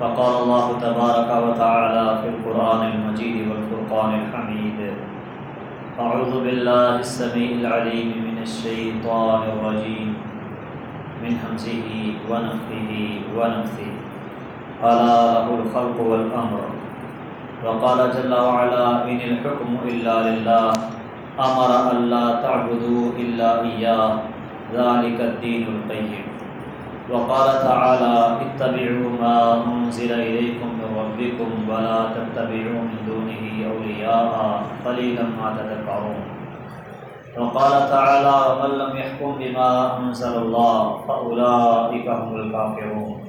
فقال الله تبارك وتعالى في القرآن المجيد والفرقان الحميد. أعوذ بالله السميع العليم من الشيطان الرجيم. من همزه ونفخه ونفثه. ألا له الخلق والأمر. وقال جل وعلا، إن الحكم إلا لله. أمر أن لا تعبدوا إلا إياه. ذلك الدين القيم. وقال تعالى، اتبعوا ما أنزل إليكم من ربكم ولا تتبعوا من دونه أولياء، قليلا ما تذكرون. وقال تعالى، ومن لم يحكم بما أنزل الله فأولئك هم الكافرون.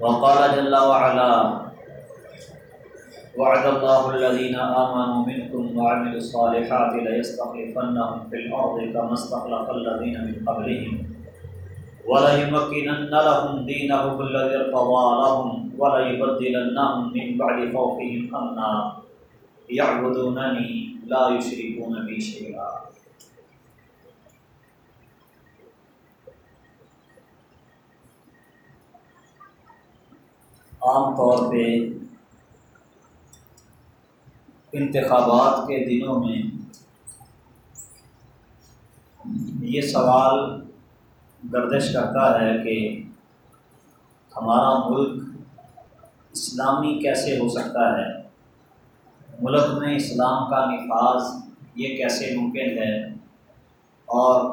وقال جل وعلا، وعد الله الذين آمنوا منكم وعملوا الصالحات ليستخلفنهم في الأرض كما استخلف الذين من قبلهم. وليمكنن لهم دينهم الذي ارتضى لهم وليبدلنهم من بعد خوفهم امنا يعبدونني لا يشركون بي شيئا. عام طور پہ انتخابات کے دنوں میں یہ سوال گردش کرتا ہے کہ ہمارا ملک اسلامی کیسے ہو سکتا ہے؟ ملک میں اسلام کا نفاذ یہ کیسے ممکن ہے؟ اور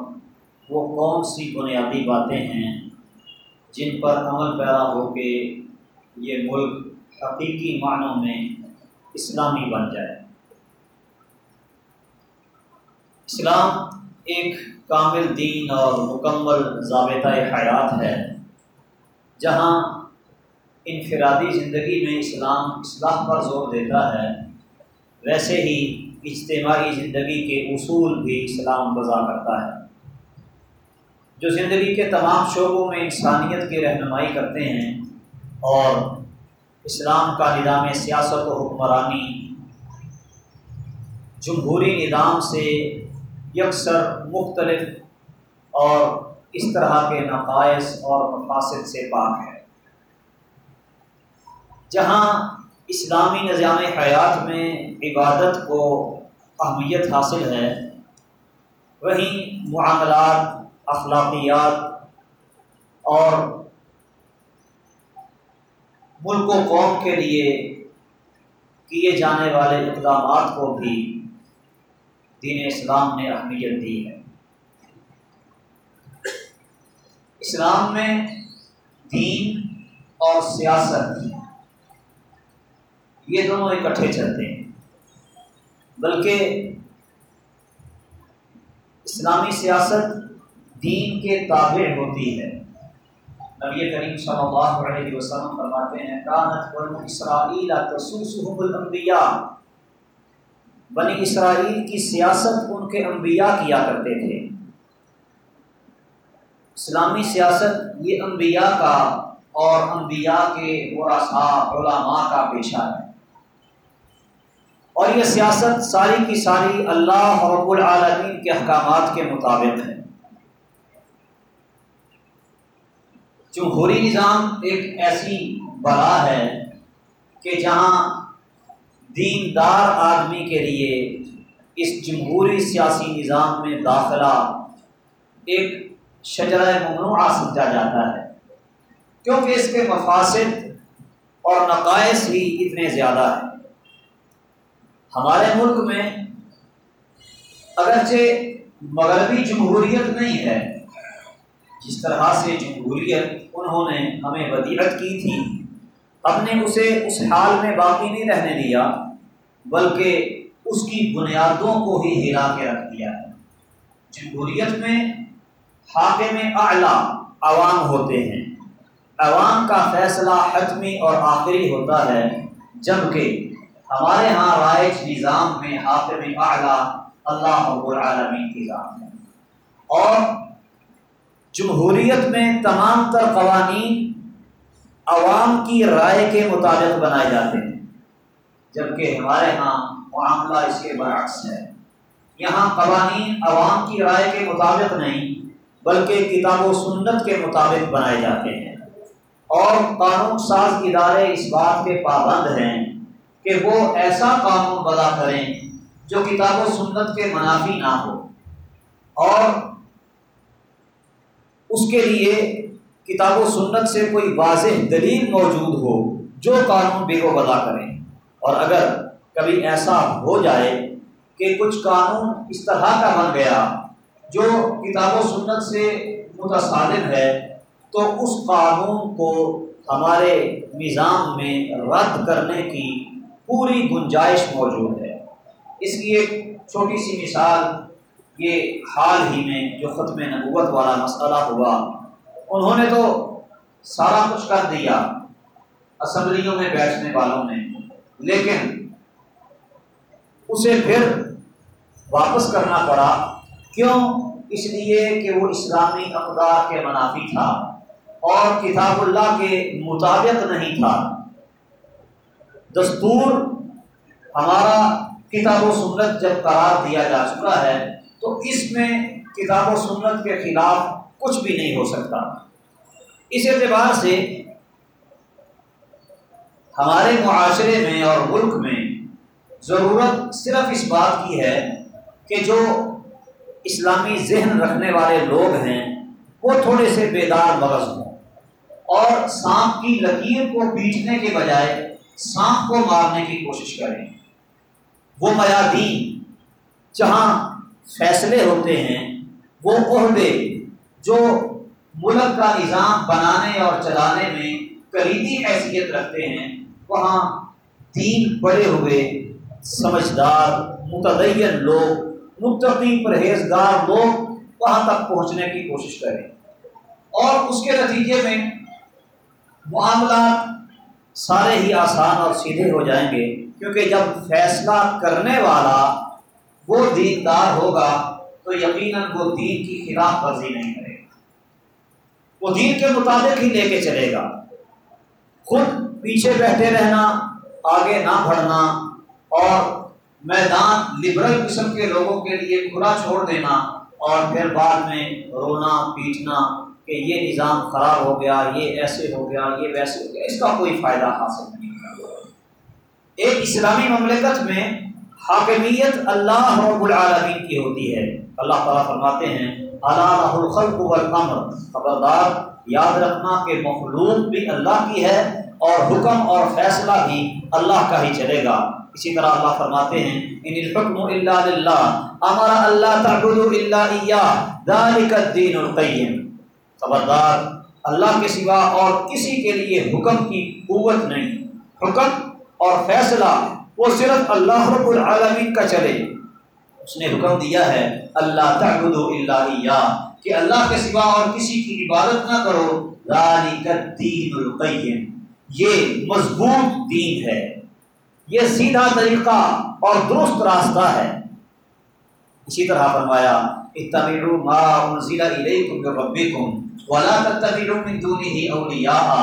وہ کون سی بنیادی باتیں ہیں جن پر عمل پیرا ہو کے یہ ملک حقیقی معنوں میں اسلامی بن جائے؟ اسلام ایک کامل دین اور مکمل ضابطۂ حیات ہے، جہاں انفرادی زندگی میں اسلام اصلاح پر زور دیتا ہے، ویسے ہی اجتماعی زندگی کے اصول بھی اسلام وضع کرتا ہے۔ جو زندگی کے تمام شعبوں میں انسانیت کی رہنمائی کرتے ہیں اور اسلام کا نظام سیاست و حکمرانی جمہوری نظام سے یکسر، مختلف اور اس طرح کے نقائص اور مفاصد سے پاک ہے۔ جہاں اسلامی نظام حیات میں عبادت کو اہمیت حاصل ہے، وہیں معاملات، اخلاقیات اور ملک و قوم کے لیے کیے جانے والے اقدامات کو بھی دین اسلام نے اہمیت دی ہے۔ اسلام میں دین اور سیاست یہ دونوں اکٹھے چلتے ہیں۔ بلکہ اسلامی سیاست دین کے تابع ہوتی ہے۔ نبی کریم صلی اللہ علیہ وسلم فرماتے ہیں، کانت بنو اسرائیل تسوسهم الانبیاء بنی اسرائیل کی سیاست ان کے انبیاء کیا کرتے تھے۔ اسلامی سیاست یہ انبیاء کا اور انبیاء کے ورثاء علماء کا پیشہ ہے۔ اور یہ سیاست ساری کی ساری اللہ رب العالمین کے احکامات کے مطابق ہے۔ جمہوری نظام ایک ایسی بلا ہے کہ جہاں دیندار آدمی کے لیے اس جمہوری سیاسی نظام میں داخلہ ایک شجرہ ممنوعہ سمجھا جاتا ہے۔ کیونکہ اس کے مفاصد اور نقائص ہی اتنے زیادہ ہیں۔ ہمارے ملک میں اگرچہ مغربی جمہوریت نہیں ہے، جس طرح سے جمہوریت انہوں نے ہمیں ودیعت کی تھی، ہم نے اسے اس حال میں باقی نہیں رہنے دیا۔ بلکہ اس کی بنیادوں کو ہی ہلا کے رکھ دیا ہے۔ جمہوریت میں حاکم اعلیٰ عوام ہوتے ہیں۔ عوام کا فیصلہ حتمی اور آخری ہوتا ہے، جبکہ ہمارے ہاں رائج نظام میں حاکم اعلیٰ اللہ رب العالمین کی ذات ہے۔ اور جمہوریت میں تمام تر قوانین عوام کی رائے کے مطابق بنائے جاتے ہیں۔ جبکہ ہمارے ہاں معاملہ اس کے برعکس ہے۔ یہاں قوانین عوام کی رائے کے مطابق نہیں، بلکہ کتاب و سنت کے مطابق بنائے جاتے ہیں۔ اور قانون ساز ادارے اس بات کے پابند ہیں کہ وہ ایسا قانون بدا کریں جو کتاب و سنت کے منافی نہ ہو۔ اور اس کے لیے کتاب و سنت سے کوئی واضح دلیل موجود ہو جو قانون بے و بدا کریں اور اگر کبھی ایسا ہو جائے کہ کچھ قانون اس طرح کا بن گیا جو کتاب و سنت سے متصادم ہے، تو اس قانون کو ہمارے نظام میں رد کرنے کی پوری گنجائش موجود ہے۔ اس کی ایک چھوٹی سی مثال یہ حال ہی میں جو ختم نبوت والا مسئلہ ہوا، انہوں نے تو سارا کچھ کر دیا، اسمبلیوں میں بیٹھنے والوں نے۔ لیکن اسے پھر واپس کرنا پڑا۔ کیوں؟ اس لیے کہ وہ اسلامی اقدار کے منافی تھا اور کتاب اللہ کے مطابق نہیں تھا۔ دستور ہمارا کتاب و سنت جب قرار دیا جا چکا ہے، تو اس میں کتاب و سنت کے خلاف کچھ بھی نہیں ہو سکتا۔ اس اعتبار سے ہمارے معاشرے میں اور ملک میں ضرورت صرف اس بات کی ہے کہ جو اسلامی ذہن رکھنے والے لوگ ہیں، وہ تھوڑے سے بیدار مغز ہوں۔ اور سانپ کی لکیر کو پیٹنے کے بجائے سانپ کو مارنے کی کوشش کریں۔ وہ میادین جہاں فیصلے ہوتے ہیں، وہ عہدے جو ملک کا نظام بنانے اور چلانے میں کلیدی حیثیت رکھتے ہیں وہاں تین بڑے ہوئے سمجھدار متدین لوگ، متقی، پرہیزگار لوگ وہاں تک پہنچنے کی کوشش کریں۔ اور اس کے نتیجے میں معاملات سارے ہی آسان اور سیدھے ہو جائیں گے، کیونکہ جب فیصلہ کرنے والا وہ دیندار ہوگا تو یقیناً وہ دین کی خلاف ورزی نہیں کرے گا۔ وہ دین کے مطابق ہی لے کے چلے گا۔ خود پیچھے بیٹھے رہنا، آگے نہ بڑھنا، اور میدان لبرل قسم کے لوگوں کے لیے کھلا چھوڑ دینا، اور پھر بعد میں رونا، پیٹنا کہ یہ نظام خراب ہو گیا، یہ ایسے ہو گیا، یہ ویسے ہو گیا، اس کا کوئی فائدہ حاصل نہیں ایک اسلامی مملکت میں حاکمیت اللہ رب العالمین کی ہوتی ہے۔ اللہ تعالیٰ فرماتے ہیں اللہ الخلق والامر خبردار، یاد رکھنا کہ مخلوق بھی اللہ کی ہے اور حکم اور فیصلہ بھی اللہ کا ہی چلے گا۔ اسی طرح اللہ فرماتے ہیں، ان الحکم الا للہ، امر اللہ تعبدوا الا ذلك الدين القيم خبردار، اللہ کے سوا اور کسی کے لیے حکم کی قوت نہیں۔ حکم اور فیصلہ، وہ صرف اللہ رب العالمین کا چلے۔ اس نے حکم دیا ہے اللہ تعبد اللہ کہ اللہ کے سوا اور کسی کی عبادت نہ کرو۔ دین القیم۔ یہ مضبوط دین ہے۔ یہ سیدھا طریقہ اور درست راستہ ہے۔ اسی طرح فرمایا، اتبعوا ما انزل الیکم من ربکم ولا تتبعوا من دونه اولیاء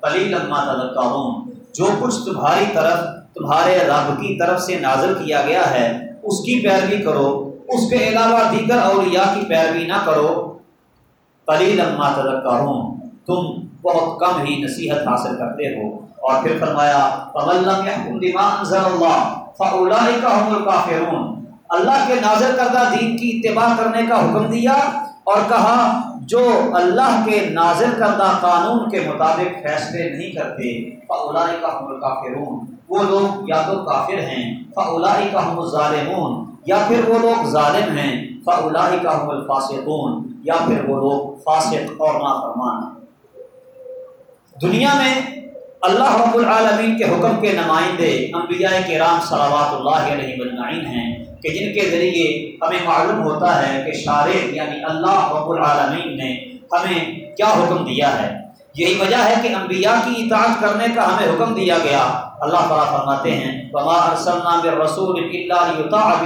قلیلا ما تذکرون۔ جو کچھ تمہاری طرف، تمہارے رب کی طرف سے نازل کیا گیا ہے، اس کی پیروی کرو۔ اس کے علاوہ دیگر اولیاء کی پیروی نہ کرو۔ قلیل ما تذکرون۔ تم بہت کم ہی نصیحت حاصل کرتے ہو۔ اور پھر فرمایا، فَمَن يَحْكُمْ بِمَا أَنزَلَ اللَّهُ فَأُولَٰئِكَ هُمُ الْكَافِرُونَ۔ اللہ کے نازل کردہ دین کی اتباع کرنے کا حکم دیا اور کہا، جو اللہ کے نازل کردہ قانون کے مطابق فیصلے نہیں کرتے فلائی کا حمل کافرون وہ لوگ یا تو کافر ہیں فلائی کا حمل ظالمون یا پھر وہ لوگ ظالم ہیں فلائی کا حمل فاسقون یا پھر وہ لوگ فاسق اور نافرمان۔ دنیا میں اللہ رب العالمین کے حکم کے نمائندے انبیاء کے رام صلوات اللہ علیہ مجمعین ہیں کہ جن کے ذریعے ہمیں معلوم ہوتا ہے کہ شارع یعنی اللہ رب العالمین نے ہمیں کیا حکم دیا ہے۔ یہی وجہ ہے کہ انبیاء کی اطاعت کرنے کا ہمیں حکم دیا گیا۔ اللہ تعالیٰ فرماتے ہیں رسول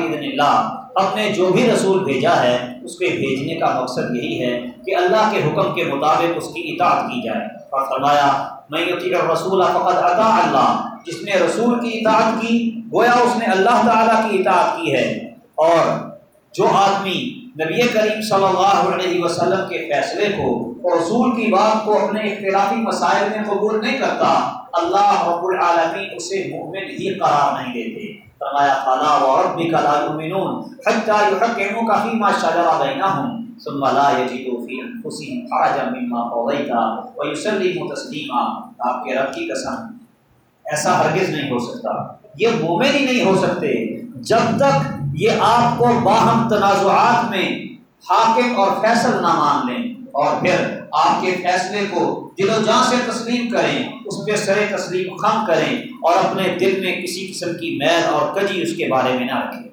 اللہ ہم نے جو بھی رسول بھیجا ہے، اس کے بھیجنے کا مقصد یہی ہے کہ اللہ کے حکم کے مطابق اس کی اطاعت کی جائے۔ اور فرمایا میں رسول فقط عطا اللہ جس نے رسول کی اطاعت کی، گویا اس نے اللہ تعالیٰ کی اطاعت کی ہے۔ اور جو آدمی نبی کریم صلی اللہ علیہ وسلم کے فیصلے کو اور رسول کی بات کو اپنے اختلافی مسائل میں قبول نہیں کرتا، اللہ رب العالمین اسے مومن ہی قرار نہیں دیتے۔ فرمایا خلا و ربک لا یؤمنون حتى يحكموك فيما شجر بينهم، ثم لا يجدوا في انفسهم حرجا مما قضيت ويسلموا تسليما آپ کے رب کی قسم، ایسا ہرگز نہیں ہو سکتا۔ یہ مومن ہی نہیں ہو سکتے جب تک یہ آپ کو باہم تنازعات میں حاکم اور فیصل نہ مان لیں۔ اور پھر آپ کے فیصلے کو دل و جان سے تسلیم کریں، اس پہ سر تسلیم خم کریں اور اپنے دل میں کسی قسم کی میل اور کجی اس کے بارے میں نہ رکھیں۔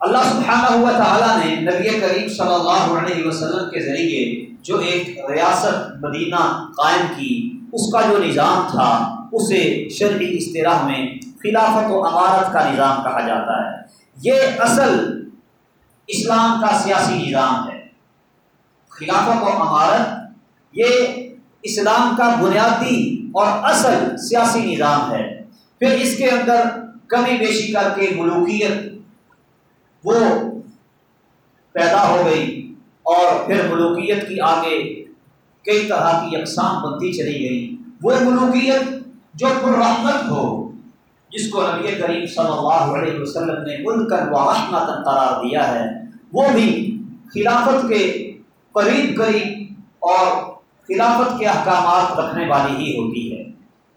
اللہ سبحانہ ہوا تعالیٰ نے نبی کریم صلی اللہ علیہ وسلم کے ذریعے جو ایک ریاست مدینہ قائم کی، اس کا جو نظام تھا، اسے شرعی اصطلاح میں خلافت و عمارت کا نظام کہا جاتا ہے۔ یہ اصل اسلام کا سیاسی نظام ہے۔ خلافت و عمارت یہ اسلام کا بنیادی اور اصل سیاسی نظام ہے۔ پھر اس کے اندر کمی بیشی کر کے ملوکیت وہ پیدا ہو گئی اور پھر ملوکیت کی آگے کئی طرح کی اقسام بنتی چلی گئی۔ وہ ملوکیت جو پررحمت ہو جس کو نبی کریم صلی اللہ علیہ وسلم نے ملک قرار دیا ہے، وہ بھی خلافت کے قریب قریب اور خلافت کے احکامات رکھنے والی ہی ہوتی ہے۔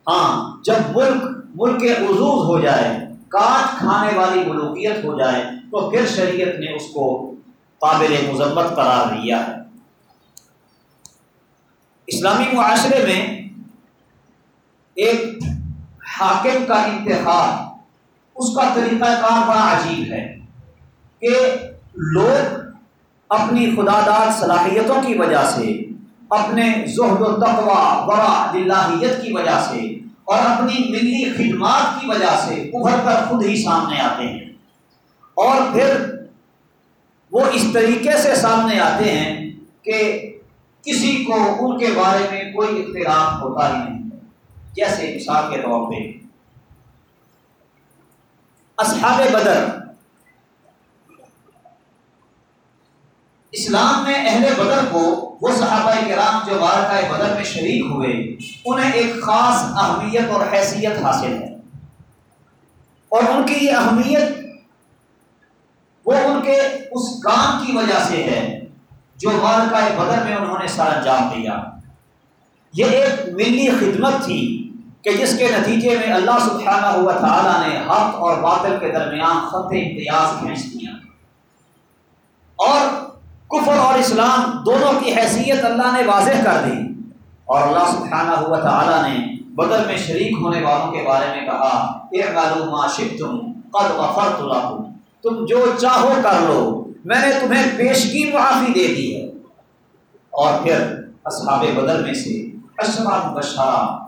ہاں جب ملک ملک عزوز ہو جائے، کاٹ کھانے والی ملوکیت ہو جائے، تو پھر شریعت نے اس کو قابل مذمت قرار دیا ہے۔ اسلامی معاشرے میں ایک حاکم کا انتخاب، اس کا طریقہ کار بڑا عجیب ہے کہ لوگ اپنی خدا داد صلاحیتوں کی وجہ سے، اپنے زہد و تقوا بڑا دلاحیت کی وجہ سے اور اپنی ملی خدمات کی وجہ سے ابھر کر خود ہی سامنے آتے ہیں۔ اور پھر وہ اس طریقے سے سامنے آتے ہیں کہ کسی کو ان کے بارے میں کوئی اختلاف ہوتا ہی نہیں۔ جیسے مثال کے طور پہ اصحاب بدر۔ اسلام میں اہل بدر کو وہ صحابہ کرام جو وارکہ بدر میں شریک ہوئے، انہیں ایک خاص اہمیت اور حیثیت حاصل ہے۔ اور ان کی یہ اہمیت وہ ان کے اس کام کی وجہ سے ہے جو وارکہ بدر میں انہوں نے سر انجام دیا۔ یہ ایک ملی خدمت تھی۔ کہ جس کے نتیجے میں اللہ سبحانہ ہوا تعالیٰ نے حق اور باطل کے درمیان خط امتیاز کھینچ دیا۔ اور کفر اور اسلام دونوں کی حیثیت اللہ نے واضح کر دی۔ اور اللہ سبحانہ ہوا تعالیٰ نے بدر میں شریک ہونے والوں کے بارے میں کہا ما شئتم قد غفرت لكم تم جو چاہو کر لو، میں نے تمہیں پیشگی معافی دے دی ہے۔ اور پھر اصحاب بدر میں سے اشرا بشارہ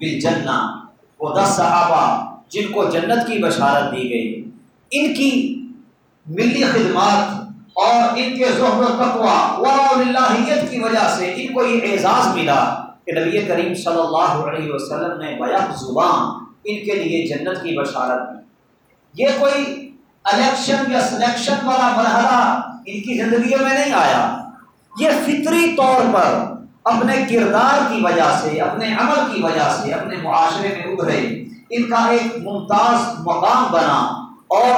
بل جنا وہ دس صحابہ جن کو جنت کی بشارت دی گئی۔ ان کی ملی خدمات اور ان کے ظہر و تقوا ولاحیت کی وجہ سے ان کو یہ اعزاز ملا کہ نبی کریم صلی اللہ علیہ وسلم نے بیک زبان ان کے لیے جنت کی بشارت دی۔ یہ کوئی الیکشن یا سلیکشن والا مرحلہ ان کی زندگیوں میں نہیں آیا۔ یہ فطری طور پر اپنے کردار کی وجہ سے، اپنے عمل کی وجہ سے اپنے معاشرے میں ابھرے ان کا ایک ممتاز مقام بنا اور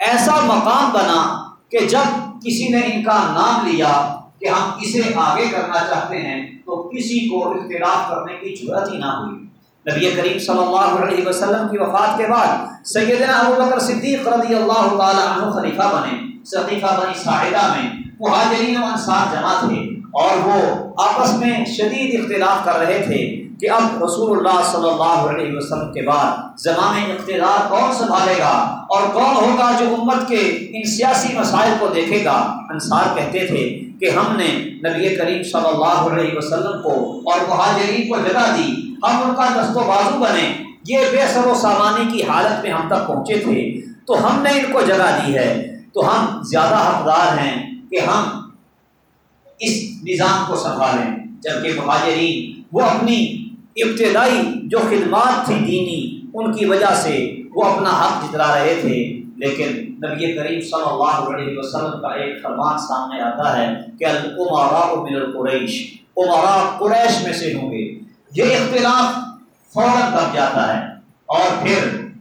ایسا مقام بنا کہ جب کسی نے ان کا نام لیا کہ ہم اسے آگے کرنا چاہتے ہیں، تو کسی کو اختلاف کرنے کی ضرورت ہی نہ ہوئی۔ نبی کریم صلی اللہ علیہ وسلم کی وفات کے بعد سیدنا ابو بکر صدیق رضی اللہ تعالی عنہ خلیفہ بنے۔ صدیقہ بنی ساحدہ میں مہاجرین و انصار جمع تھے اور وہ آپس میں شدید اختلاف کر رہے تھے کہ اب رسول اللہ صلی اللہ علیہ وسلم کے بعد زمان اقتدار کون سنبھالے گا اور کون ہوگا جو امت کے ان سیاسی مسائل کو دیکھے گا؟ انصار کہتے تھے کہ ہم نے نبی کریم صلی اللہ علیہ وسلم کو اور مہاجرین کو جگہ دی، ہم ان کا دست و بازو بنے۔ یہ بے سر و سامانی کی حالت میں ہم تک پہنچے تھے۔ تو ہم نے ان کو جگہ دی ہے۔ تو ہم زیادہ حقدار ہیں کہ ہم اس نظام کو سنبھالیں جبکہ مہاجرین وہ اپنی ابتدائی جو خدمات تھی دینی، ان کی وجہ سے وہ اپنا حق جتلا رہے تھے۔ لیکن نبی کریم صلی اللہ علیہ وسلم کا ایک فرمان سامنے آتا ہے کہ العمارا من القریش عمارا قریش میں سے ہوں گے۔ یہ اختلاف فوراً دب جاتا ہے۔ اور پھر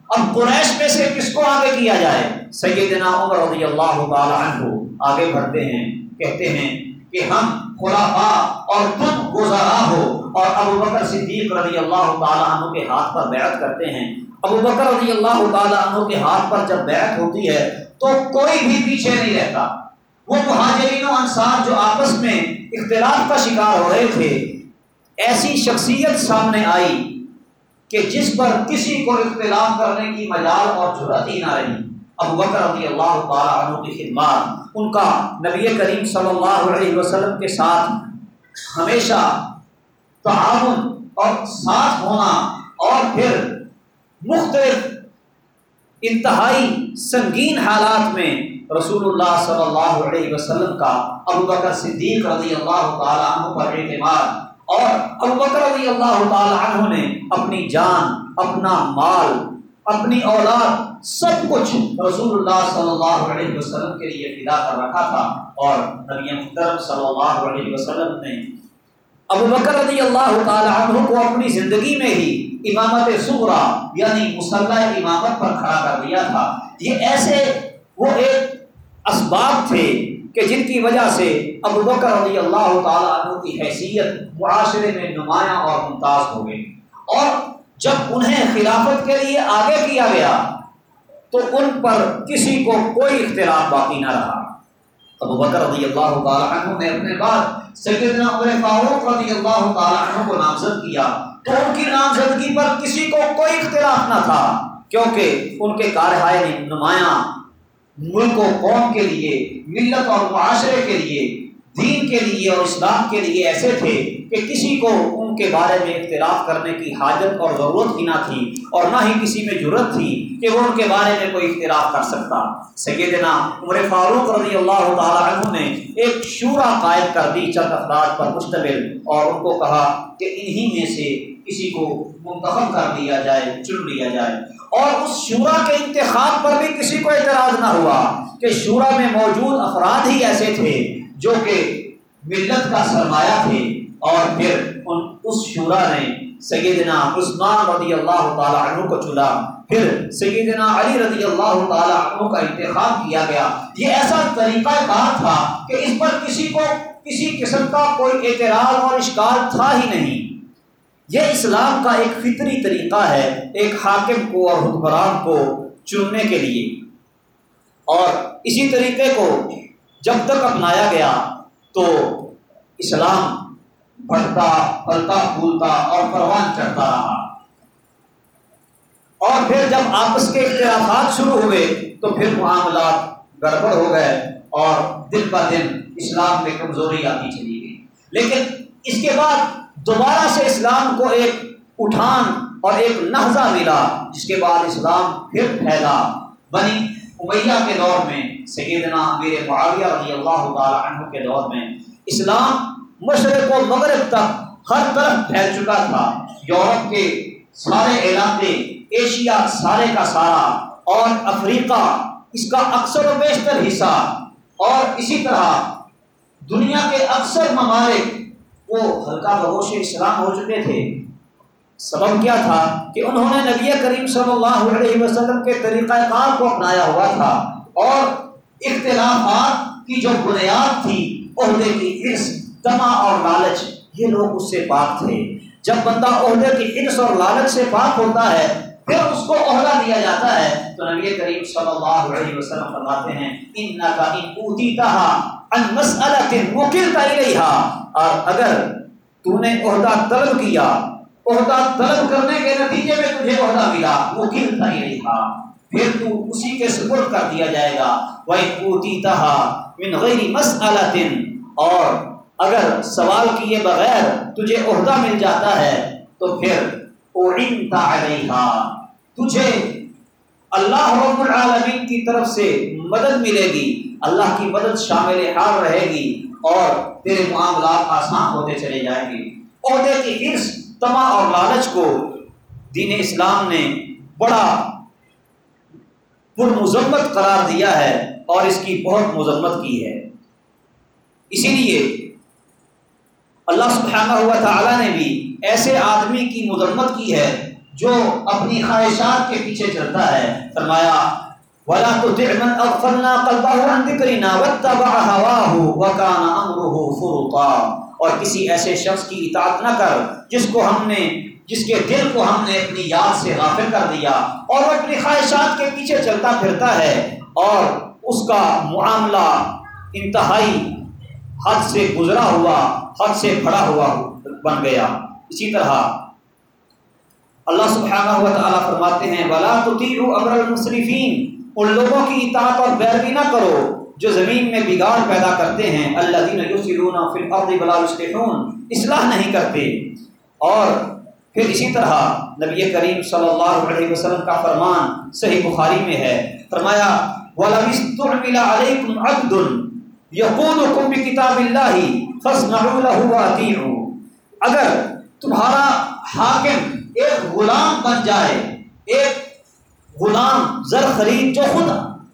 اب قریش میں سے کس کو آگے کیا جائے؟ سیدنا عمر رضی اللہ تعالی عنہ۔ آگے بڑھتے ہیں، کہتے ہیں کہ ہم خلافا اور تم گزارا ہو اور ابو بکر صدیق رضی اللہ تعالیٰ عنہ کے ہاتھ پر بیعت کرتے ہیں۔ ابو بکر رضی اللہ تعالیٰ عنہ کے ہاتھ پر جب بیعت ہوتی ہے تو کوئی بھی پیچھے نہیں رہتا۔ وہ مہاجرین و انصار جو آپس میں اختلاف کا شکار ہو رہے تھے، ایسی شخصیت سامنے آئی کہ جس پر کسی کو اختلاف کرنے کی مجال اور ضرورت ہی نہ رہی۔ ابو بکر رضی اللہ تعالیٰ عنہ کی خدمات، ان کا نبی کریم صلی اللہ علیہ وسلم کے ساتھ ہمیشہ تعاون اور ساتھ ہونا اور پھر مختلف انتہائی سنگین حالات میں رسول اللہ صلی اللہ علیہ وسلم کا ابو بکر صدیق رضی اللہ تعالیٰ عنہ پر اعتماد اور ابو بکر رضی اللہ تعالیٰ عنہ نے اپنی جان، اپنا مال اپنی اولاد سب کچھ رسول اللہ صلی اللہ علیہ وسلم کے لیے فدا کر رکھا تھا اور نبی محترم صلی اللہ علیہ وسلم نے ابو بکر رضی اللہ تعالیٰ عنہ کو اپنی زندگی میں ہی امامت سغرا یعنی مسلح امامت پر کھڑا کر دیا تھا۔ یہ ایسے وہ ایک اسباب تھے کہ جن کی وجہ سے ابو بکر رضی اللہ تعالیٰ عنہ کی حیثیت معاشرے میں نمایاں اور ممتاز ہو گئی۔ اور جب انہیں خلافت کے لیے آگے کیا گیا، تو ان پر کسی کو کوئی اختلاف باقی نہ رہا۔ ابو بکر رضی اللہ تعالیٰ عنہ نے اپنے بعد سیدنا عمر فاروق رضی اللہ تعالیٰ عنہ کو نامزد کیا۔ تو ان کی نامزدگی پر کسی کو کوئی اختلاف نہ تھا، کیونکہ ان کے کارہائے نمایاں ملک و قوم کے لیے، ملت اور معاشرے کے لیے دین کے لیے اور اسلام کے لیے ایسے تھے کہ کسی کو ان کے بارے میں اختلاف کرنے کی حاجت اور ضرورت ہی نہ تھی اور نہ ہی کسی میں ضرورت تھی کہ وہ ان کے بارے میں کوئی اختلاف کر سکتا۔ سیدنا عمر فاروق رضی اللہ تعالیٰ عنہ نے ایک شورا قائد کر دی چند افراد پر مشتمل اور ان کو کہا کہ انہی میں سے کسی کو منتخب کر دیا جائے، چن لیا جائے۔ اور اس شورا کے انتخاب پر بھی کسی کو اعتراض نہ ہوا۔ کہ شورا میں موجود افراد ہی ایسے تھے جو کہ ملت کا سرمایہ تھے اور پھر ان اس شورا نے سیدنا عثمان رضی اللہ تعالیٰ عنہ کو چنا۔ پھر سیدنا علی رضی اللہ تعالیٰ عنہ کا انتخاب کیا گیا۔ یہ ایسا طریقہ کار تھا کہ اس پر کسی کو کسی قسم کا کوئی اعتراض اور اشکال تھا ہی نہیں۔ یہ اسلام کا ایک فطری طریقہ ہے، ایک حاکم کو اور حکمران کو چننے کے لیے۔ اور اسی طریقے کو جب تک اپنایا گیا تو اسلام بڑھتا پھلتا پھولتا اور پروان چڑھتا رہا۔ اور پھر جب آپس کے اختلافات شروع ہوئے تو پھر معاملات گڑبڑ ہو گئے اور دن ب دن اسلام میں کمزوری آتی چلی گئی۔ لیکن اس کے بعد دوبارہ سے اسلام کو ایک اٹھان اور ایک نہضہ ملا، جس کے بعد اسلام پھر پھیلا۔ بنی امیہ کے دور میں، سیدنا امیر معاویہ رضی اللہ تعالی عنہ کے دور میں اسلام مشرق و مغرب تک ہر طرف پھیل چکا تھا۔ یورپ کے سارے علاقے، ایشیا سارے کا سارا اور افریقہ، اس کا اکثر و بیشتر حصہ۔ اور اسی طرح دنیا کے اکثر ممالک وہ ہلکا بگوش اسلام ہو چکے تھے۔ سبب کیا تھا کہ انہوں نے نبی کریم صلی اللہ علیہ وسلم کے طریقہ کار کو اپنایا ہوا تھا اور اختلافات کی جو بنیاد تھی، عہدے کی عرص دما اور لالچ، یہ لوگ اس سے پاک تھے۔ جب بندہ عہدے کی عرص اور لالچ سے پاک ہوتا ہے، پھر اس کو عہدہ دیا جاتا ہے۔ تو نبی کریم صلی اللہ علیہ وسلم فرماتے ہیں ان کا ان اوتیتا ان مسئلہ وکلتا الیہا۔ اور اگر تو نے عہدہ طلب کیا عہدہ طلب کرنے کے نتیجے میں تجھے عہدہ ملا۔ وہ گن تھا یہ تھا۔ پھر تو اسی کے سپرد کر دیا جائے گا۔ وَإِن أُوتِيتَهَا مِنْ غَيْرِ مَسْأَلَةٍ۔ اور اگر سوال کیے بغیر تجھے عہدہ مل جاتا ہے، تو پھر علیہ تجھے اللہ رب العالمین کی طرف سے مدد ملے گی۔ اللہ کی مدد شامل حال رہے گی اور تیرے معاملات آسان ہوتے چلے جائیں گے۔ عہدے کی حرص تما اور لالچ کو دین اسلام نے بڑا پر مذمت قرار دیا ہے اور اس کی بہت مذمت کی ہے۔ اسی لیے اللہ سبحانہ ہوا تعالیٰ نے بھی ایسے آدمی کی مذمت کی ہے جو اپنی خواہشات کے پیچھے چلتا ہے۔ فرمایا، ولا تطع من اغفلنا قلبه عن ذكرنا واتبع هواه وكان امره فرطا۔ اور کسی ایسے شخص کی اطاعت نہ کر جس کو ہم نے جس کے دل کو ہم نے اپنی یاد سے غافل کر دیا اور وہ اپنی خواہشات کے پیچھے چلتا پھرتا ہے اور اس کا معاملہ انتہائی حد سے گزرا ہوا، حد سے بڑا ہوا بن گیا۔ اسی طرح اللہ سبحانہ و تعالیٰ فرماتے ہیں بلا تو امر المصرفین ان لوگوں کی اطاعت اور پیروی نہ کرو۔ جو زمین میں بگاڑ پیدا کرتے ہیں اللہ دین یوسلون فی الارض بلا اصلاح نہیں کرتے۔ اور پھر اسی طرح نبی کریم صلی اللہ علیہ وسلم کا فرمان صحیح بخاری میں ہے۔ فرمایا وَلَمِسْتُعْمِلَ عَلَيْكُمْ عَبْدٌ يَقُودُكُمْ بِكِتَابِ اللَّهِ فَاسْمَعُوا لَهُ وَأَطِيعُوا اگر تمہارا حاکم ایک غلام بن جائے، ایک غلام زر خرید جو خود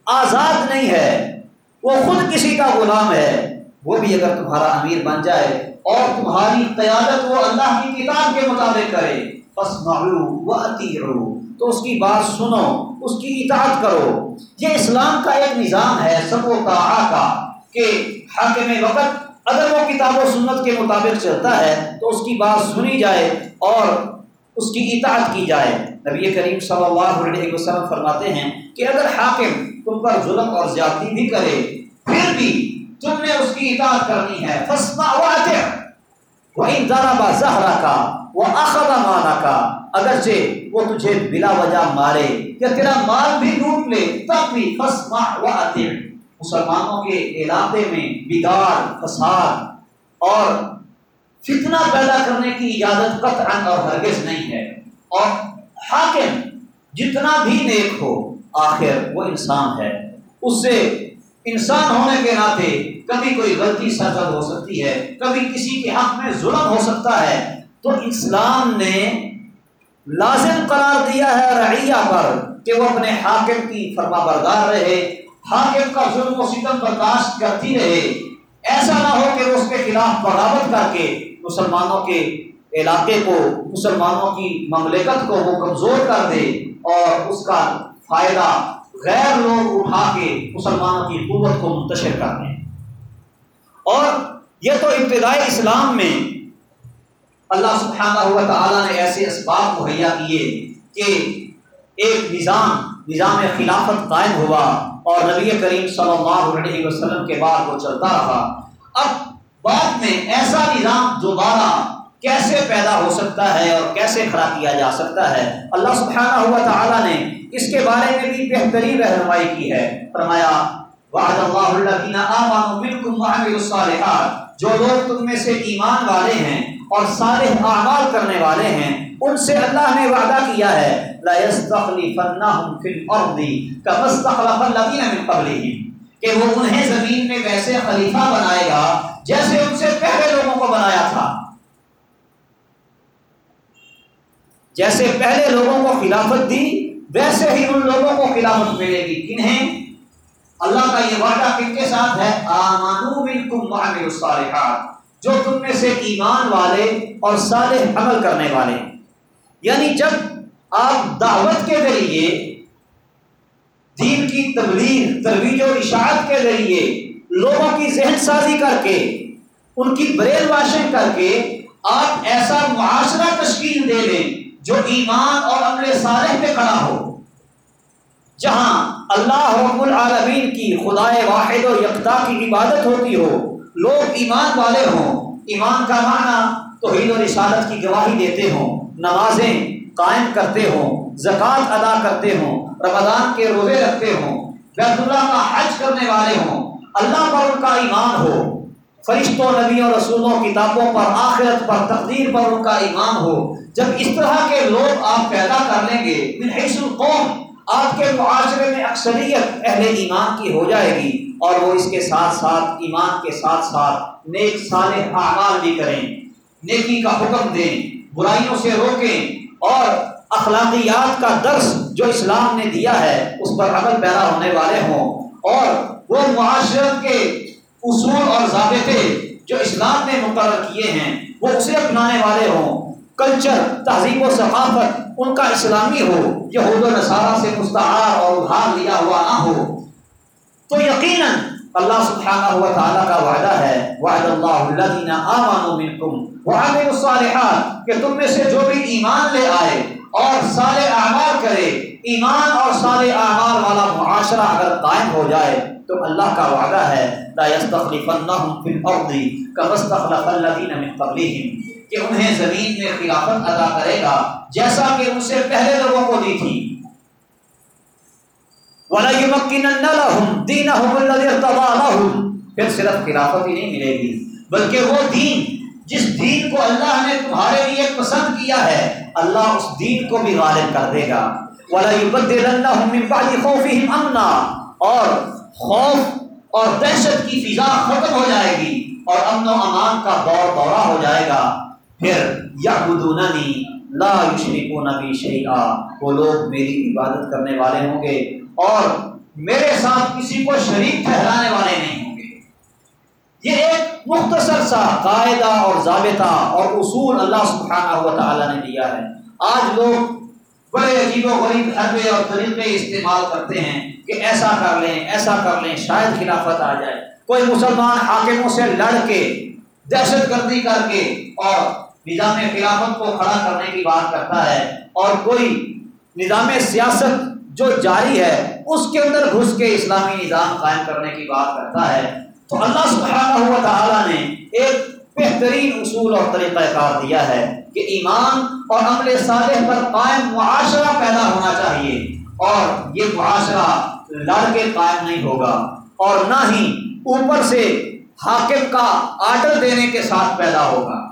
آزاد نہیں ہے وہ خود کسی کا غلام ہے۔ وہ بھی اگر تمہارا امیر بن جائے اور تمہاری قیادت وہ اللہ کی کتاب کے مطابق کرے بس معلوم تو اس کی بات سنو، اس کی اطاعت کرو۔ یہ اسلام کا ایک نظام ہے، سب و کا، کہ حاکم وقت، اگر وہ کتاب و سنت کے مطابق چلتا ہے تو اس کی بات سنی جائے اور اس کی اطاعت کی جائے۔ نبی کریم صلی اللہ علیہ وسلم فرماتے ہیں کہ اگر حاکم تم پر ظلم اور زیادتی بھی کرے، پھر بھی تم نے اس کی اطاعت کرنی ہے۔ کا وہ آخرا مانا کا اگرچہ وہ تجھے بلا وجہ مارے یا تیرا مال بھی لوٹ لے، تب بھی فسما و مسلمانوں کے علاقے میں بگاڑ، فساد اور فتنہ پیدا کرنے کی اجازت قطعا اور ہرگز نہیں ہے۔ اور حاکم، جتنا بھی نیک ہو، آخر وہ انسان ہے۔ اس سے انسان ہونے کے ناطے کبھی کوئی غلطی سرزد ہو سکتی ہے، کبھی کسی کے حق میں ظلم ہو سکتا ہے۔ تو اسلام نے لازم قرار دیا ہے رعیہ پر کہ وہ اپنے حاکم کی فرما بردار رہے۔ حاکم کا ظلم و ستم برداشت کرتی رہے۔ ایسا نہ ہو کہ وہ اس کے خلاف بغاوت کر کے مسلمانوں کے علاقے کو، مسلمانوں کی مملکت کو وہ کمزور کر دے اور اس کا فائدہ غیر لوگ اٹھا کے مسلمانوں کی قوت کو منتشر کر دیں۔ اور یہ تو ابتدائی اسلام میں اللہ سبحانہ ہوا تعالیٰ نے ایسے اسباب مہیا کیے کہ ایک نظام نظام خلافت قائم ہوا اور نبی کریم صلی اللہ علیہ وسلم کے بعد وہ چلتا رہا۔ اب بعد میں ایسا نظام دوبارہ کیسے پیدا ہو سکتا ہے اور کیسے کھڑا کیا جا سکتا ہے؟ اللہ سبحانہ ہوا تعالیٰ نے اس کے بارے میں بھی بہترین رہنمائی کی ہے۔ فرمایا، وعد اللہ جو لوگ تم میں سے ایمان والے ہیں اور صالح اعمال کرنے والے ہیں، ان سے اللہ نے وعدہ کیا ہے لا يستخلفنهم في الارض كما استخلف الذين من قبلهم۔ کہ وہ انہیں زمین میں ویسے خلیفہ بنائے گا جیسے ان سے پہلے لوگوں کو بنایا تھا۔ جیسے پہلے لوگوں کو خلافت دی، ویسے ہی ان لوگوں کو خلافت ملے گی۔ کنہیں؟ اللہ کا یہ وعدہ کن کے ساتھ ہے؟ آمانو منکم الصالحات۔ جو تم میں سے ایمان والے اور صالح عمل کرنے والے۔ یعنی جب آپ دعوت کے ذریعے دین کی تبلیغ، ترویج و اشاعت کے ذریعے لوگوں کی ذہن سازی کر کے، ان کی بریل واشنگ کر کے آپ ایسا معاشرہ تشکیل دے لیں جو ایمان اور عمل صالح پہ کھڑا ہو۔ جہاں اللہ رب العالمین کی خدائے واحد و یکتا کی عبادت ہوتی ہو، لوگ ایمان والے ہوں۔ ایمان کا معنی توحید و رسالت کی گواہی دیتے ہوں، نمازیں قائم کرتے ہوں، زکوٰۃ ادا کرتے ہوں، رمضان کے روزے رکھتے ہوں، بیت اللہ کا حج کرنے والے ہوں۔ اللہ پر ان کا ایمان ہو، فرشتوں، نبیوں، رسولوں، کتابوں پر، آخرت پر، تقدیر پر ان کا ایمان ہو۔ جب اس طرح کے لوگ آپ پیدا کر لیں گے، من حیث القوم، آپ کے معاشرے میں اکثریت اہل ایمان کی ہو جائے گی اور وہ اس کے ساتھ ساتھ، ایمان کے ساتھ ساتھ نیک صالح اعمال بھی کریں۔ نیکی کا حکم دیں، برائیوں سے روکیں اور اخلاقیات کا درس جو اسلام نے دیا ہے، اس پر عمل پیدا ہونے والے ہوں۔ اور وہ معاشرت کے اصول اور ضابطے جو اسلام نے مقرر کیے ہیں، وہ اسے اپنانے والے ہوں۔ کلچر، تہذیب و ثقافت ان کا اسلامی ہو، یہود و نصارہ سے مستعار اور ادھار لیا ہوا نہ ہو۔ تو یقیناً اللہ سبحانہ ہوا تعالیٰ کا وعدہ ہے، وعد اللہ الذین آمنوا منکم وعملوا الصالحات، کہ تم میں سے جو بھی ایمان لے آئے اور صالح اعمال کرے، ایمان اور صالح اعمال والا معاشرہ اگر قائم ہو جائے تو اللہ کا وعدہ ہے، لا يستخلفنهم في الارض كما استخلف الذين من قبلهم کہ انہیں زمین میں خلافت ادا کرے گا جیسا کہ ان سے پہلے لوگوں کو دی تھی۔ ولا يمكنن لهم دينهم الذي ارتضى لهم، پھر صرف خلافت ہی نہیں ملے گی، بلکہ وہ دین، جس دین کو اللہ نے تمہارے لیے پسند کیا ہے، اللہ اس دین کو بھی غالب کر دے گا۔ اور خوف اور دہشت کی فضا ختم ہو جائے گی اور امن و امان کا دور دورہ ہو جائے گا۔ پھر یا لا یشرکون بی شیئا۔ وہ لوگ میری عبادت کرنے والے ہوں گے اور میرے ساتھ کسی کو شریک ٹھہرانے والے نہیں ہوں گے۔ یہ ایک مختصر سا قاعدہ اور ضابطہ اور اصول اللہ سبحانہ و تعالیٰ نے دیا ہے۔ آج لوگ بڑے عجیب و غریب حربے اور طریقے استعمال کرتے ہیں۔ کہ ایسا کر لیں، ایسا کر لیں، شاید خلافت آ جائے۔ کوئی مسلمان حاکموں سے لڑ کے، دہشت گردی کر کے اور نظام خلافت کو کھڑا کرنے کی بات کرتا ہے اور کوئی نظام سیاست جو جاری ہے، اس کے اندر گھس کے اسلامی نظام قائم کرنے کی بات کرتا ہے، تو اللہ سبحانہ ہوا تعالیٰ نے ایک بہترین اصول اور طریقہ کار دیا ہے کہ ایمان اور عمل صالح پر قائم معاشرہ پیدا ہونا چاہیے۔ اور یہ معاشرہ لڑ کے قائم نہیں ہوگا اور نہ ہی اوپر سے حاکم کا آرڈر دینے کے ساتھ پیدا ہوگا۔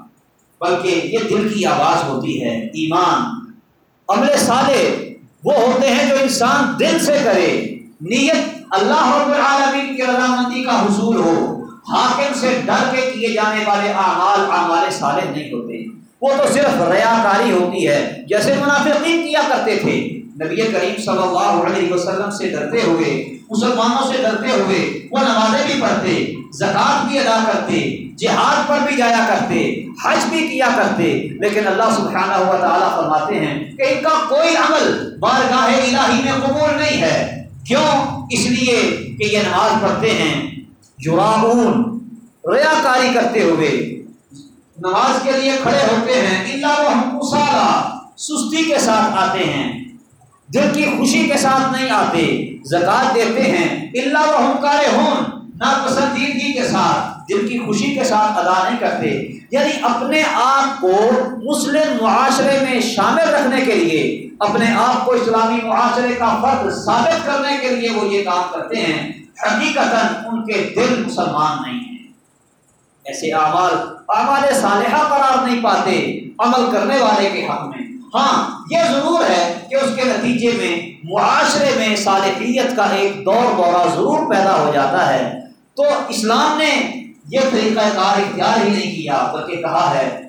بلکہ یہ دل کی آواز ہوتی ہے، ایمان۔ عمل صالح وہ ہوتے ہیں جو انسان دل سے کرے۔ نیت اللہ رب العالمین کی رضامندی کا حصول ہو۔ حاکم سے ڈر کے کیے جانے والے اعمال اعمال صالح نہیں ہوتے۔ وہ تو صرف ریاکاری ہوتی ہے، جیسے منافقین کیا کرتے تھے۔ نبی کریم صلی اللہ علیہ وسلم سے ڈرتے ہوئے، مسلمانوں سے ڈرتے ہوئے، وہ نمازیں بھی پڑھتے زکات بھی ادا کرتے، جہاد پر بھی جایا کرتے، حج بھی کیا کرتے۔ لیکن اللہ سبحانہ ہوا تعالیٰ فرماتے ہیں کہ ان کا کوئی عمل بارگاہ الہی میں قبول نہیں ہے۔ کیوں؟ اس لیے کہ یہ نماز پڑھتے ہیں جرامون ریا کاری کرتے ہوئے۔ نماز کے لیے کھڑے ہوتے ہیں اللہ وہ سستی کے ساتھ آتے ہیں۔ دل کی خوشی کے ساتھ نہیں آتے۔ زکات دیتے ہیں۔ اللہ وہ ہم ہوں ناپسندیدگی کے ساتھ، دل کی خوشی کے ساتھ ادا نہیں کرتے۔ یعنی اپنے آپ کو مسلم معاشرے میں شامل رکھنے کے لیے، اپنے آپ کو اسلامی معاشرے کا فرد ثابت کرنے کے لیے وہ یہ کام کرتے ہیں۔ حقیقت ان کے دل مسلمان نہیں ہیں۔ ایسے اعمال اعمال صالحہ قرار نہیں پاتے۔ عمل کرنے والے کے حق میں۔ ہاں یہ ضرور ہے کہ اس کے نتیجے میں، معاشرے میں صالحیت کا ایک دور دورہ ضرور پیدا ہو جاتا ہے۔ تو اسلام نے یہ طریقہ کار اختیار ہی نہیں کیا، بلکہ کہا ہے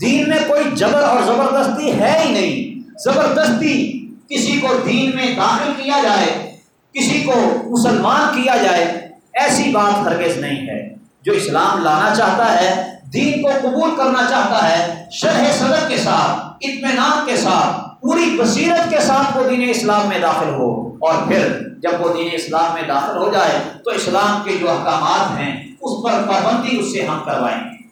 دین میں کوئی جبر اور زبردستی ہے ہی نہیں۔ زبردستی کسی کو دین میں داخل کیا جائے، کسی کو مسلمان کیا جائے، ایسی بات ہرگز نہیں ہے۔ جو اسلام لانا چاہتا ہے دین کو قبول کرنا چاہتا ہے، شرح صدر کے ساتھ، اطمینان کے ساتھ، پوری بصیرت کے ساتھ وہ دین اسلام میں داخل ہو۔ اور پھر جب وہ دین اسلام میں داخل ہو جائے، تو اسلام کے جو احکامات ہیں، اس پر پابندی اس سے ہم کروائیں گے۔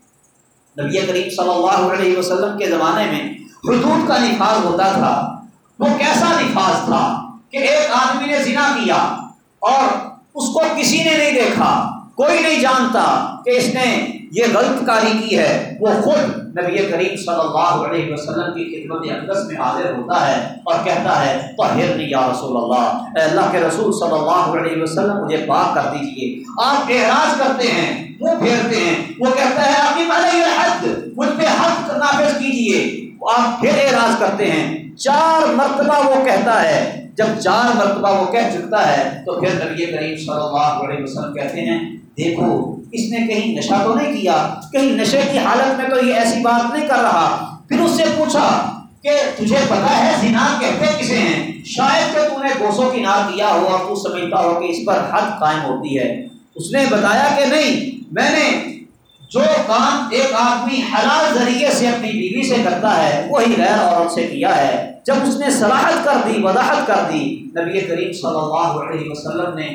نبی کریم صلی اللہ علیہ وسلم کے زمانے میں حدود کا نفاذ ہوتا تھا۔ وہ کیسا نفاذ تھا کہ ایک آدمی نے زنا کیا اور اس کو کسی نے نہیں دیکھا، کوئی نہیں جانتا کہ اس نے یہ غلط کاری کی ہے، وہ خود نبی کریم صلی اللہ علیہ وسلم کی خدمت اقدس میں حاضر ہوتا ہے اور کہتا ہے، طہرنی یا رسول اللہ، اے اللہ کے رسول صلی اللہ علیہ وسلم، مجھے پاک کر دیجیے۔ آپ اعراض کرتے ہیں، منہ پھیرتے ہیں۔ وہ کہتا ہے آپ کی حد، مجھ پہ حد نافذ کیجیے۔ آپ پھر اعراض کرتے ہیں۔ چار مرتبہ وہ کہتا ہے جب چار مرتبہ وہ کہہ چکتا ہے، تو پھر نبی کریم صلی اللہ علیہ وسلم کہتے ہیں، دیکھو، اس نے کہیں نشہ تو نہیں کیا، کہیں نشے کی حالت میں تو یہ ایسی بات نہیں کر رہا۔ پھر اس سے پوچھا کہ تجھے پتا ہے زنا کہتے کسے ہیں؟ شاید کہ تو نے گوسوں کی نار کیا ہو، اور تو سمجھتا ہو کہ اس پر حد قائم ہوتی ہے۔ اس نے بتایا کہ نہیں، میں نے جو کام ایک آدمی حلال ذریعے سے اپنی بیوی سے کرتا ہے، وہی غیر عورت سے کیا ہے۔ جب اس نے صلاحت کر دی، وضاحت کر دی، نبی کریم صلی اللہ علیہ وسلم نے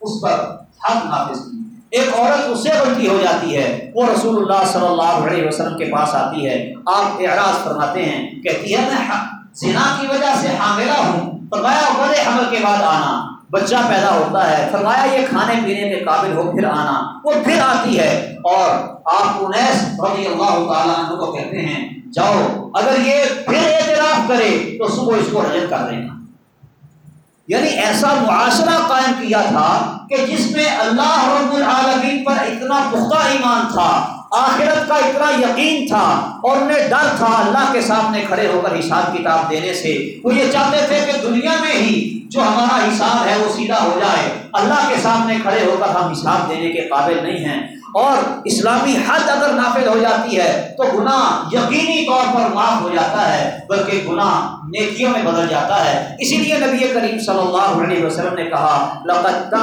اس پر حد نافذ کی۔ ایک عورت اس سے بڑھتی ہو جاتی ہے، وہ رسول اللہ صلی اللہ علیہ وسلم کے پاس آتی ہے۔ آپ اعراض فرماتے ہیں، کہتی ہے، میں زنا کی وجہ سے حاملہ ہوں، فرمایا بڑے حمل کے بعد آنا۔ بچہ پیدا ہوتا ہے، فرمایا، یہ کھانے پینے کے قابل ہو، پھر آنا۔ وہ پھر آتی ہے۔ اور آپ انیس رضی اللہ تعالیٰ عنہ کو کہتے ہیں، جاؤ، اگر یہ پھر کرے تو صبح اس کو رجت کر دینا یعنی ایسا معاشرہ قائم کیا تھا کہ جس میں اللہ رب العالمین پر اتنا پختہ ایمان تھا، آخرت کا اتنا یقین تھا اور انہیں ڈر تھا اللہ کے سامنے کھڑے ہو کر حساب کتاب دینے سے۔ وہ یہ چاہتے تھے کہ دنیا میں ہی جو ہمارا حساب ہے وہ سیدھا ہو جائے۔ اللہ کے سامنے کھڑے ہو کر ہم حساب دینے کے قابل نہیں ہیں۔ اور اسلامی حد اگر نافذ ہو جاتی ہے تو گناہ یقینی طور پر معاف ہو جاتا ہے، بلکہ گناہ نیکیوں میں بدل جاتا ہے۔ اسی لیے نبی کریم صلی اللہ علیہ وسلم نے کہا، لقد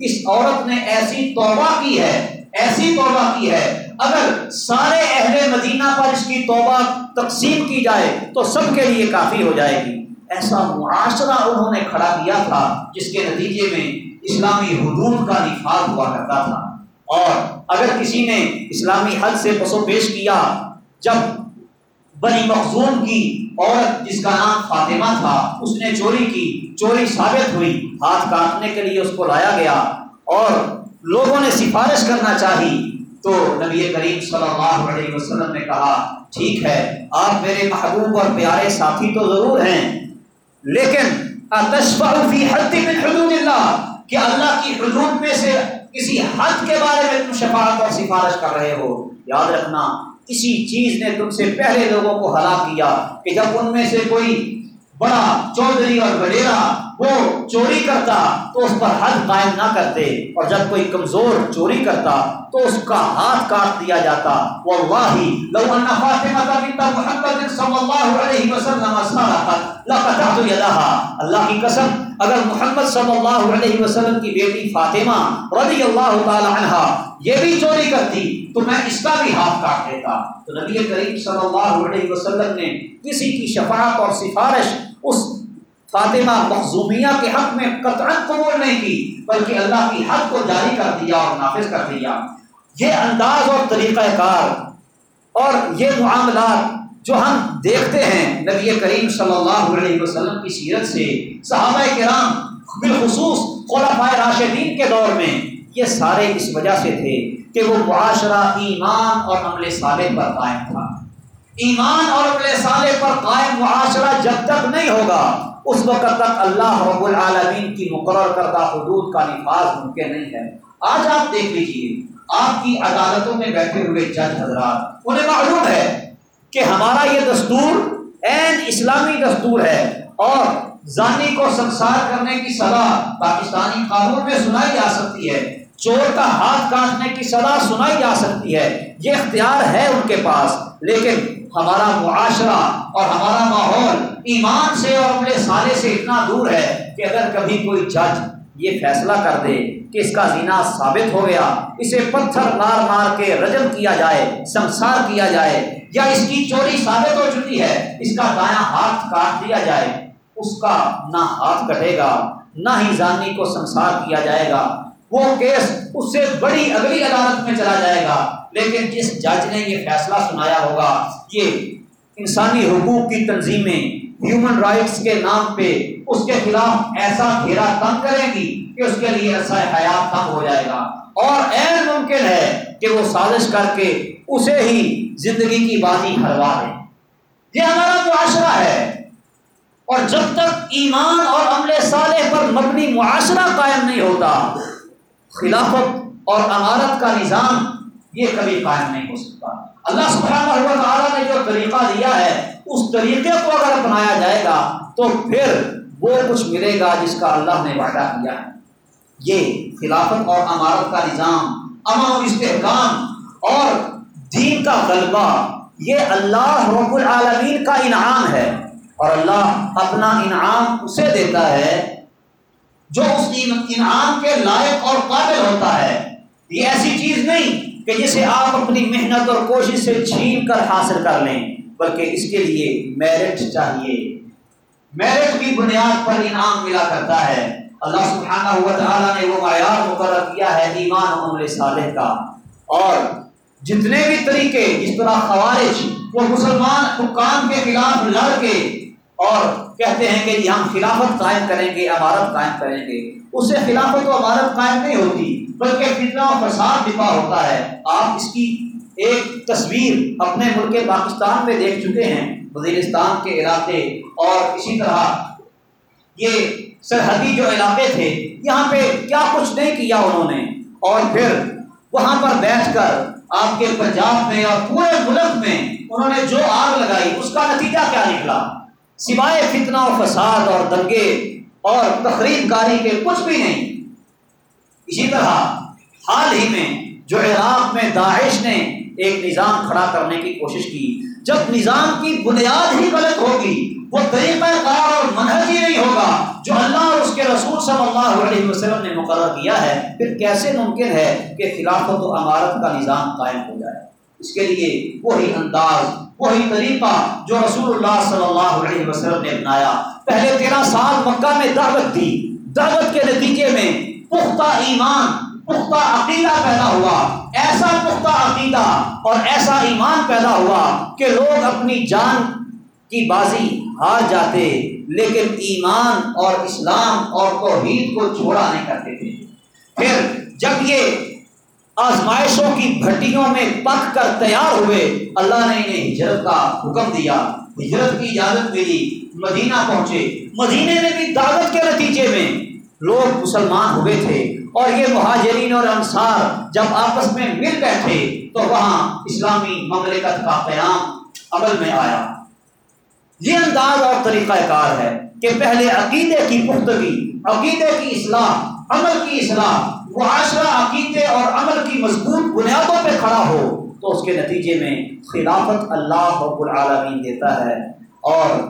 اس عورت نے ایسی توبہ کی ہے، ایسی توبہ کی ہے۔ اگر سارے اہل مدینہ پر اس کی توبہ تقسیم کی جائے تو سب کے لیے کافی ہو جائے گی۔ ایسا معاشرہ انہوں نے کھڑا کیا تھا، جس کے نتیجے میں اسلامی حدود کا نفاذ ہوا کرتا تھا۔ اور اگر کسی نے اسلامی حد سے پسو پیش کیا، جب بنی مخزوم کی عورت جس کا نام فاطمہ تھا، اس نے چوری کی، چوری ثابت ہوئی، ہاتھ کاٹنے کے لیے اس کو لایا گیا اور لوگوں نے سفارش کرنا چاہی، تو نبی کریم صلی اللہ علیہ وسلم نے کہا، ٹھیک ہے، آپ میرے محبوب اور پیارے ساتھی تو ضرور ہیں، لیکن فی حد من حدود اللہ، کہ اللہ کی حدود میں سے کسی حد کے بارے میں تم شفاعت اور سفارش کر رہے ہو۔ یاد رکھنا کسی چیز نے تم سے پہلے لوگوں کو ہلاک کیا کہ جب ان میں سے کوئی بڑا، چودھری اور وڈیرا وہ چوری کرتا تو اس پر حد قائم نہ کرتے اور جب کوئی کمزور چوری کرتا تو اس کا ہاتھ کاٹ دیا جاتا۔ واللہ، لو ان فاطمہ بنت محمد صلی اللہ علیہ وسلم سرقت لقطعت يدها اللہ کی قسم، اگر محمد صلی اللہ علیہ وسلم کی بیٹی فاطمہ رضی اللہ تعالی عنہا یہ بھی چوری کرتی، تو میں اس کا بھی ہاتھ کاٹ دیتا۔ تو نبی کریم صلی اللہ علیہ وسلم نے کسی کی شفاعت اور سفارش اس فاطمہ مخزومیہ کے حق میں قطع قبول نہیں کی، بلکہ اللہ کی حد کو جاری کر دیا اور نافذ کر دیا۔ یہ انداز اور طریقہ کار اور یہ معاملات جو ہم دیکھتے ہیں نبی کریم صلی اللہ علیہ وسلم کی سیرت سے، صحابہ کرام بالخصوص خلفۂ راشدین کے دور میں، یہ سارے اس وجہ سے تھے کہ وہ معاشرہ ایمان اور عمل صالح پر قائم تھا۔ ایمان اور عمل صالح پر قائم معاشرہ جب تک نہیں ہوگا اس وقت تک اللہ رب العالمین کی مقرر کردہ حدود کا نفاذ ممکن نہیں ہے۔ آج آپ دیکھ لیجیے، آپ کی عدالتوں میں بیٹھے ہوئے جج حضرات، انہیں معلوم ہے کہ ہمارا یہ دستور این اسلامی دستور ہے اور زانی کو سنسار کرنے کی سزا پاکستانی قانون میں سنائی جا سکتی ہے، چور کا ہاتھ کاٹنے کی سزا سنائی جا سکتی ہے۔ یہ اختیار ہے ان کے پاس، لیکن ہمارا معاشرہ اور ہمارا ماحول ایمان سے اور اپنے سالے سے اتنا دور ہے کہ اگر کبھی کوئی جج یہ فیصلہ کر دے کہ اس کا زینا ثابت ہو گیا، اسے پتھر مار مار کے رجم کیا جائے، سنسار کیا جائے، یا اس کی چوری ثابت ہو چکی ہے، اس کا دایاں ہاتھ کاٹ دیا جائے، اس کا نہ ہاتھ کٹے گا، نہ ہی زانی کو سنسار کیا جائے گا۔ وہ کیس اس سے بڑی اگلی عدالت میں چلا جائے گا۔ لیکن جس جج نے یہ فیصلہ سنایا ہوگا، یہ انسانی حقوق کی تنظیمیں ہیومن رائٹس کے نام پہ اس کے خلاف ایسا گھیرا تنگ کریں گی کہ اس کے لیے ایسا حیات تنگ ہو جائے گا۔ اور این ممکن ہے کہ وہ سازش کر کے اسے ہی زندگی کی بازی ہروا دے۔ یہ ہمارا معاشرہ ہے۔ اور جب تک ایمان اور عمل صالح پر مبنی معاشرہ قائم نہیں ہوتا، خلافت اور عمارت کا نظام یہ کبھی قائم نہیں ہو سکتا۔ اللہ سبحانہ و تعالیٰ نے جو طریقہ دیا ہے، اس طریقے کو اگر اپنایا جائے گا، تو پھر وہ کچھ ملے گا جس کا اللہ نے وعدہ کیا ہے۔ یہ خلافت اور عمارت کا نظام امن و استحکام اور دین کا غلبہ، یہ اللہ رب العالمین کا انعام ہے۔ اور اللہ اپنا انعام اسے دیتا ہے جو اس انعام کے لائق اور قابل ہوتا ہے۔ یہ ایسی چیز نہیں کہ جسے آپ اپنی محنت اور کوشش سے چھین کر حاصل کر لیں، بلکہ اس کے لیے میرٹ چاہیے۔ میرٹ کی بنیاد پر انعام ملا کرتا ہے۔ اللہ سبحانہ ہوا تعالیٰ نے وہ معیار مقرر کیا ہے، ایمان عمر صالح کا۔ اور جتنے بھی طریقے، جس طرح خوارج وہ مسلمان حکام کے خلاف لڑ کے اور کہتے ہیں کہ جی ہم خلافت قائم کریں گے، عمارت قائم کریں گے۔ اس سے خلافت و عمارت قائم نہیں ہوتی، بلکہ فتنہ و فساد دفاع ہوتا ہے۔ آپ اس کی ایک تصویر اپنے ملک پاکستان میں دیکھ چکے ہیں، وزیرستان کے علاقے۔ اور اسی طرح یہ سرحدی جو علاقے تھے، یہاں پہ کیا کچھ نہیں کیا انہوں نے۔ اور پھر وہاں پر بیٹھ کر آپ کے پنجاب میں اور پورے ملک میں انہوں نے جو آگ لگائی، اس کا نتیجہ کیا نکلا؟ سوائے فتنہ و فساد اور دنگے اور تقریب کاری کے کچھ بھی نہیں۔ اسی طرح حال ہی میں جو عراق میں داعش نے ایک نظام کھڑا کرنے کی کوشش کی، جب نظام کی بنیاد ہی غلط ہوگی، وہ طریقہ کار اور منہج ہی نہیں ہوگا جو اللہ اور اس کے رسول صلی اللہ علیہ وسلم نے مقرر کیا ہے۔ پھر کیسے ممکن ہے کہ خلافت و عمارت کا نظام قائم ہو جائے؟ اس کے لیے وہی انداز، وہی طریقہ جو رسول اللہ صلی اللہ علیہ وسلم نے اپنایا۔ پہلے تیرہ سال مکہ میں دعوت دی دعوت کے نتیجے میں پختہ ایمان، پختہ عقیدہ پیدا ہوا۔ ایسا پختہ عقیدہ اور ایسا ایمان پیدا ہوا کہ لوگ اپنی جان کی بازی ہار جاتے، لیکن ایمان اور اسلام اور توحید کو چھوڑا نہیں کرتے تھے۔ پھر جب یہ آزمائشوں کی بھٹیوں میں پک کر تیار ہوئے۔ اللہ نے انہیں ہجرت کا حکم دیا۔ ہجرت کی اجازت ملی مدینہ پہنچے۔ مدینے میں بھی دعوت کے نتیجے میں لوگ مسلمان ہوئے تھے۔ اور یہ مہاجرین اور انصار جب آپس میں مل بیٹھے تو وہاں اسلامی مملکت کا قیام عمل میں آیا۔ یہ انداز اور طریقہ کار ہے کہ پہلے عقیدے کی پختگی، عقیدے کی اصلاح، عمل کی اصلاح معاشرہ، عقیدے اور عمل کی مضبوط بنیادوں پہ کھڑا ہو، تو اس کے نتیجے میں خلافت اللہ رب العالمین دیتا ہے اور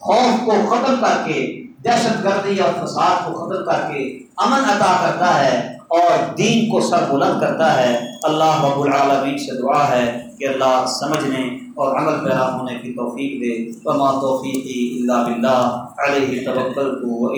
خوف کو ختم کر کے، دہشت گردی اور فساد کو ختم کر کے امن عطا کرتا ہے اور دین کو سر بلند کرتا ہے۔ اللہ رب العالمین سے دعا ہے کہ اللہ سمجھنے اور عمل پیرا ہونے کی توفیق دے۔ وما توفیقی اللہ بلّہ علیہ توکل کو